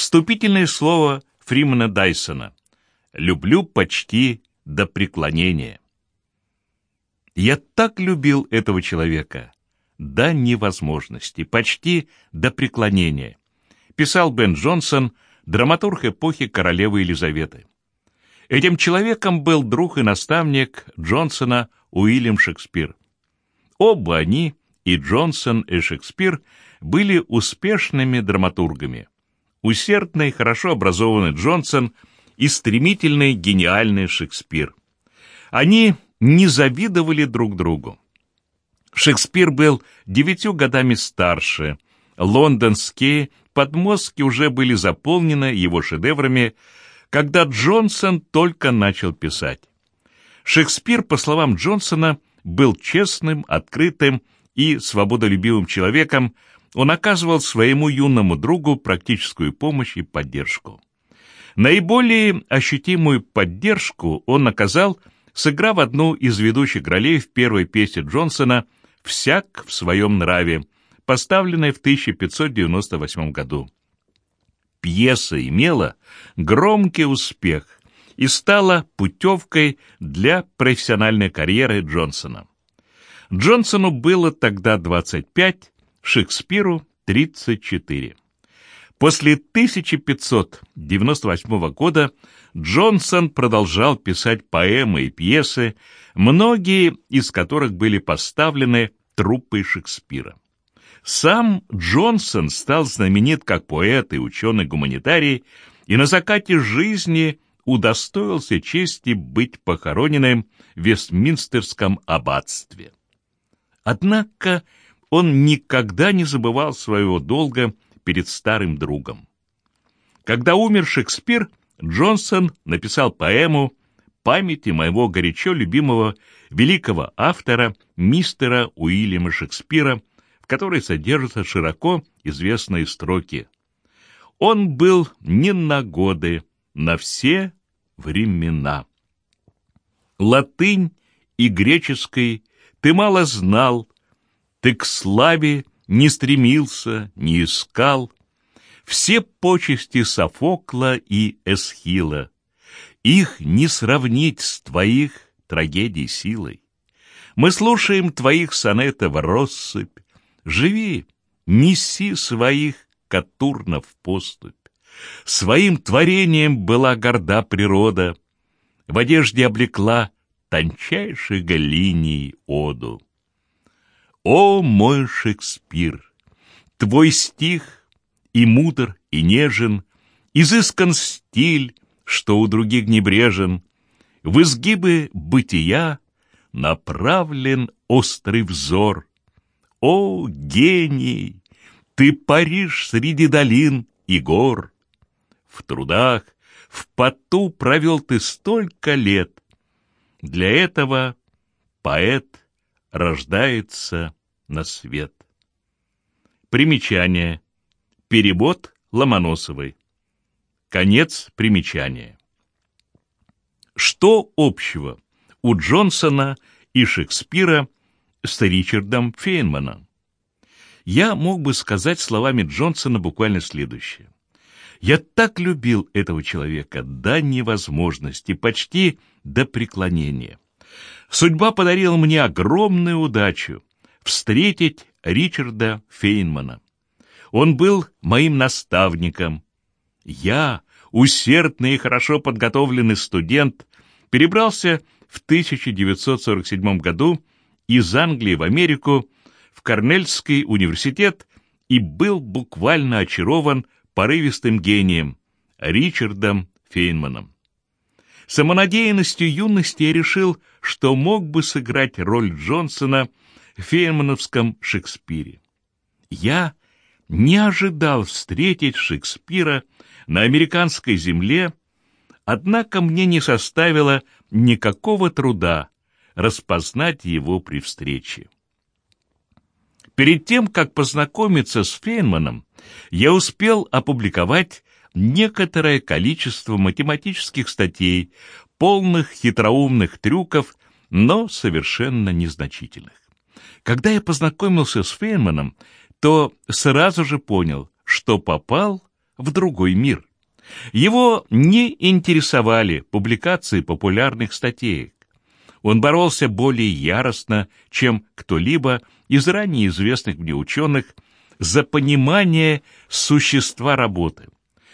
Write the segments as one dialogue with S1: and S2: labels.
S1: Вступительное слово Фримана Дайсона. «Люблю почти до преклонения». Я так любил этого человека, до невозможности, почти до преклонения, писал Бен Джонсон, драматург эпохи королевы Елизаветы. Этим человеком был друг и наставник Джонсона Уильям Шекспир. Оба они, и Джонсон, и Шекспир, были успешными драматургами. Усердный, хорошо образованный Джонсон и стремительный, гениальный Шекспир. Они не завидовали друг другу. Шекспир был девятью годами старше. Лондонские подмостки уже были заполнены его шедеврами, когда Джонсон только начал писать. Шекспир, по словам Джонсона, был честным, открытым и свободолюбивым человеком, он оказывал своему юному другу практическую помощь и поддержку. Наиболее ощутимую поддержку он оказал, сыграв одну из ведущих ролей в первой пьесе Джонсона «Всяк в своем нраве», поставленной в 1598 году. Пьеса имела громкий успех и стала путевкой для профессиональной карьеры Джонсона. Джонсону было тогда 25, Шекспиру 34. После 1598 года Джонсон продолжал писать поэмы и пьесы, многие из которых были поставлены труппой Шекспира. Сам Джонсон стал знаменит как поэт и ученый-гуманитарий, и на закате жизни удостоился чести быть похороненным в Вестминстерском аббатстве. Однако он никогда не забывал своего долга перед старым другом. Когда умер Шекспир, Джонсон написал поэму памяти моего горячо любимого великого автора мистера Уильяма Шекспира, в которой содержатся широко известные строки. Он был не на годы, на все времена. Латынь и греческой ты мало знал, ты к славе не стремился, не искал. Все почести Софокла и Эсхила, их не сравнить с твоих трагедий силой. Мы слушаем твоих сонетов россыпь, живи, неси своих катурнов поступь. Своим творением была горда природа, в одежде облекла тончайших линий оду. О, мой Шекспир! Твой стих и мудр, и нежен, Изыскан стиль, что у других небрежен, В изгибы бытия направлен острый взор. О, гений! Ты паришь среди долин и гор. В трудах, в поту провел ты столько лет. Для этого поэт рождается на свет. Примечание. Перевод Ломоносовой. Конец примечания. Что общего у Джонсона и Шекспира с Ричардом Фейнманом? Я мог бы сказать словами Джонсона буквально следующее. Я так любил этого человека до невозможности, почти до преклонения. Судьба подарила мне огромную удачу встретить Ричарда Фейнмана. Он был моим наставником. Я, усердный и хорошо подготовленный студент, перебрался в 1947 году из Англии в Америку в Корнельский университет и был буквально очарован порывистым гением Ричардом Фейнманом. Самонадеянностью юности я решил, что мог бы сыграть роль Джонсона в фейнмановском Шекспире. Я не ожидал встретить Шекспира на американской земле, однако мне не составило никакого труда распознать его при встрече. Перед тем, как познакомиться с Фейнманом, я успел опубликовать некоторое количество математических статей, полных хитроумных трюков, но совершенно незначительных. Когда я познакомился с Фейнманом, то сразу же понял, что попал в другой мир. Его не интересовали публикации популярных статей. Он боролся более яростно, чем кто-либо из ранее известных мне ученых, за понимание существа работы,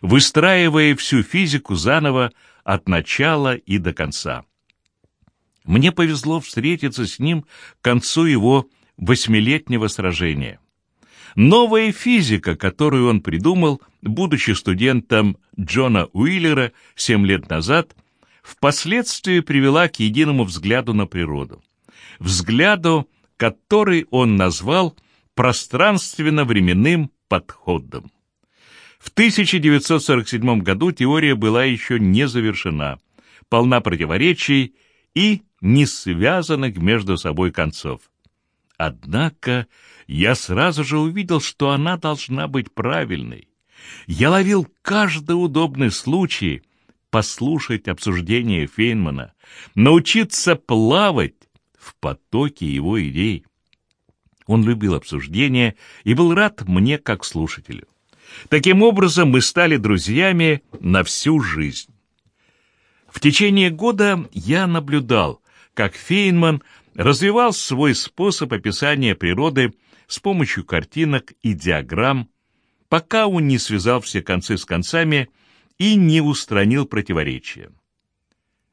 S1: выстраивая всю физику заново от начала и до конца. Мне повезло встретиться с ним к концу его восьмилетнего сражения. Новая физика, которую он придумал, будучи студентом Джона Уиллера семь лет назад, впоследствии привела к единому взгляду на природу. Взгляду, который он назвал пространственно-временным подходом. В 1947 году теория была еще не завершена, полна противоречий и не связанных между собой концов. Однако я сразу же увидел, что она должна быть правильной. Я ловил каждый удобный случай послушать обсуждение Фейнмана, научиться плавать в потоке его идей. Он любил обсуждения и был рад мне как слушателю. Таким образом, мы стали друзьями на всю жизнь. В течение года я наблюдал, как Фейнман развивал свой способ описания природы с помощью картинок и диаграмм, пока он не связал все концы с концами и не устранил противоречия.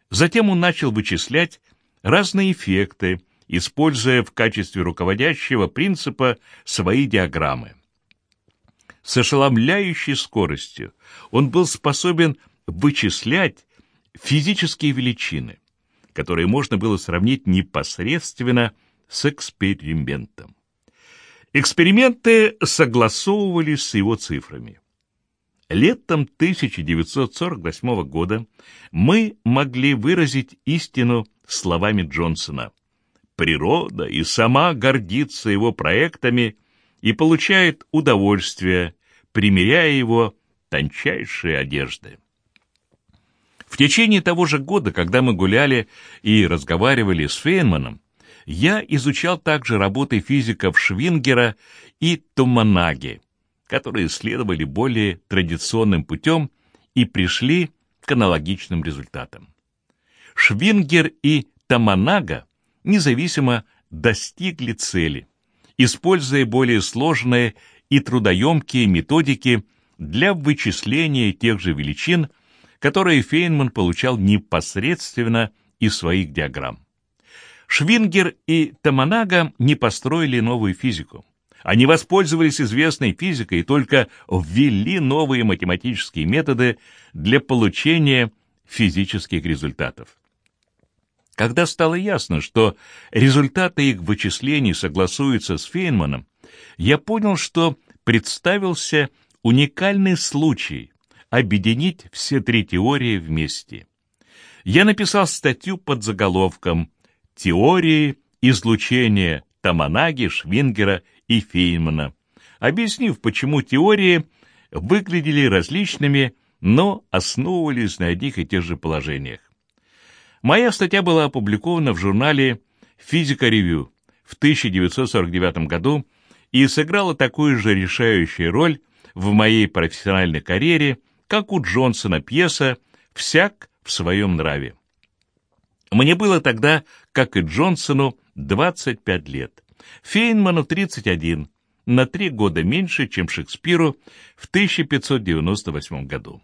S1: Затем он начал вычислять разные эффекты, используя в качестве руководящего принципа свои диаграммы. С ошеломляющей скоростью он был способен вычислять физические величины, которые можно было сравнить непосредственно с экспериментом. Эксперименты согласовывались с его цифрами. Летом 1948 года мы могли выразить истину словами Джонсона. Природа и сама гордится его проектами и получает удовольствие, примеряя его тончайшие одежды. В течение того же года, когда мы гуляли и разговаривали с Фейнманом, я изучал также работы физиков Швингера и Туманаги, которые следовали более традиционным путем и пришли к аналогичным результатам. Швингер и Таманага независимо достигли цели, используя более сложные и трудоемкие методики для вычисления тех же величин, которые Фейнман получал непосредственно из своих диаграмм. Швингер и Таманага не построили новую физику. Они воспользовались известной физикой и только ввели новые математические методы для получения физических результатов. Когда стало ясно, что результаты их вычислений согласуются с Фейнманом, я понял, что представился уникальный случай, объединить все три теории вместе. Я написал статью под заголовком «Теории излучения Таманаги, Швингера и Фейнмана», объяснив, почему теории выглядели различными, но основывались на одних и тех же положениях. Моя статья была опубликована в журнале «Физика Ревью» в 1949 году и сыграла такую же решающую роль в моей профессиональной карьере, как у Джонсона пьеса «Всяк в своем нраве». Мне было тогда, как и Джонсону, 25 лет, Фейнману 31, на три года меньше, чем Шекспиру в 1598 году.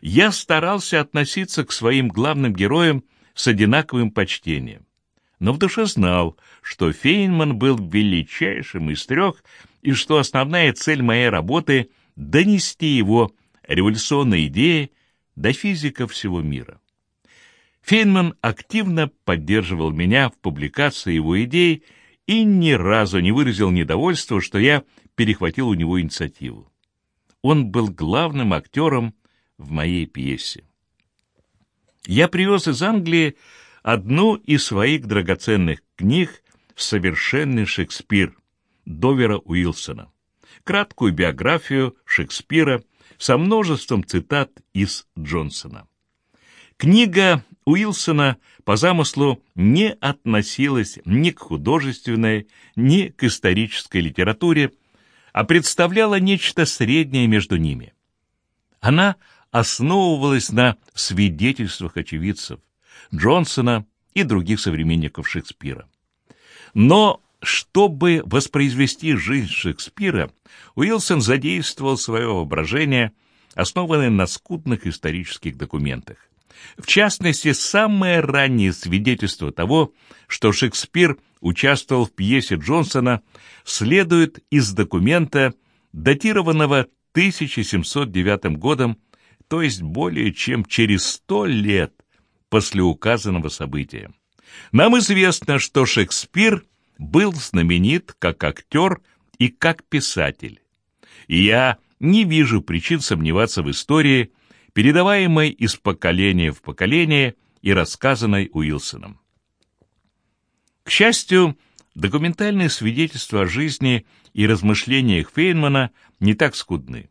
S1: Я старался относиться к своим главным героям с одинаковым почтением, но в душе знал, что Фейнман был величайшим из трех и что основная цель моей работы — донести его революционной идеи до физиков всего мира. Фейнман активно поддерживал меня в публикации его идей и ни разу не выразил недовольства, что я перехватил у него инициативу. Он был главным актером в моей пьесе. Я привез из Англии одну из своих драгоценных книг «Совершенный Шекспир» Довера Уилсона, краткую биографию Шекспира со множеством цитат из Джонсона. Книга Уилсона по замыслу не относилась ни к художественной, ни к исторической литературе, а представляла нечто среднее между ними. Она основывалась на свидетельствах очевидцев Джонсона и других современников Шекспира. Но чтобы воспроизвести жизнь Шекспира, Уилсон задействовал свое воображение, основанное на скудных исторических документах. В частности, самое раннее свидетельство того, что Шекспир участвовал в пьесе Джонсона, следует из документа, датированного 1709 годом, то есть более чем через сто лет после указанного события. Нам известно, что Шекспир был знаменит как актер и как писатель. И я не вижу причин сомневаться в истории, передаваемой из поколения в поколение и рассказанной Уилсоном. К счастью, документальные свидетельства о жизни и размышлениях Фейнмана не так скудны.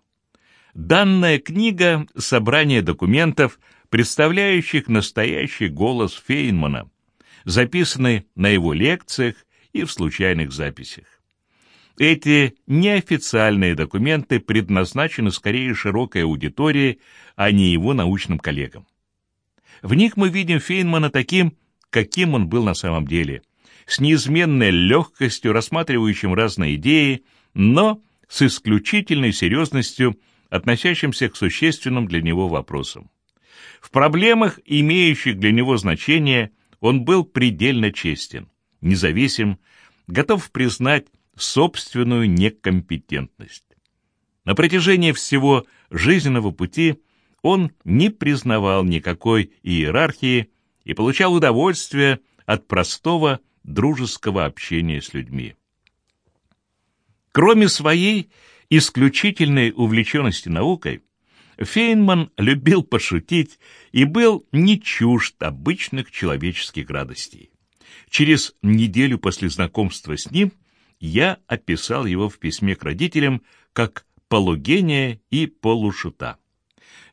S1: Данная книга – собрание документов, представляющих настоящий голос Фейнмана, записанный на его лекциях и в случайных записях. Эти неофициальные документы предназначены скорее широкой аудитории, а не его научным коллегам. В них мы видим Фейнмана таким, каким он был на самом деле, с неизменной легкостью рассматривающим разные идеи, но с исключительной серьезностью, относящимся к существенным для него вопросам. В проблемах, имеющих для него значение, он был предельно честен независим, готов признать собственную некомпетентность. На протяжении всего жизненного пути он не признавал никакой иерархии и получал удовольствие от простого дружеского общения с людьми. Кроме своей исключительной увлеченности наукой, Фейнман любил пошутить и был не чужд обычных человеческих радостей. Через неделю после знакомства с ним я описал его в письме к родителям как полугения и полушута.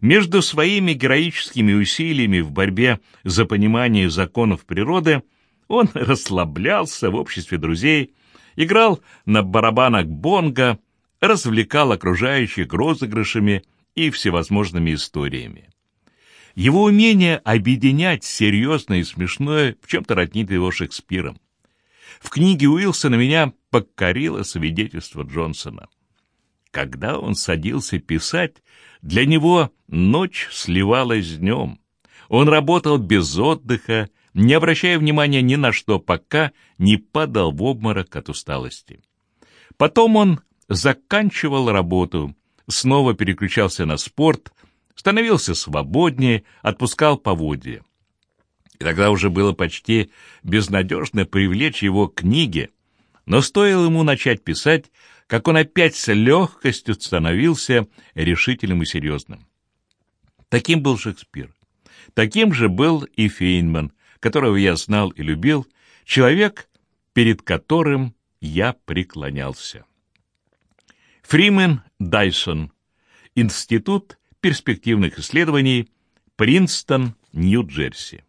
S1: Между своими героическими усилиями в борьбе за понимание законов природы он расслаблялся в обществе друзей, играл на барабанах бонго, развлекал окружающих розыгрышами и всевозможными историями. Его умение объединять серьезное и смешное в чем-то роднит его Шекспиром. В книге Уилсона меня покорило свидетельство Джонсона. Когда он садился писать, для него ночь сливалась с днем. Он работал без отдыха, не обращая внимания ни на что, пока не падал в обморок от усталости. Потом он заканчивал работу, снова переключался на спорт, становился свободнее, отпускал поводья. И тогда уже было почти безнадежно привлечь его к книге, но стоило ему начать писать, как он опять с легкостью становился решительным и серьезным. Таким был Шекспир. Таким же был и Фейнман, которого я знал и любил, человек, перед которым я преклонялся. Фримен Дайсон. Институт перспективных исследований, Принстон, Нью-Джерси.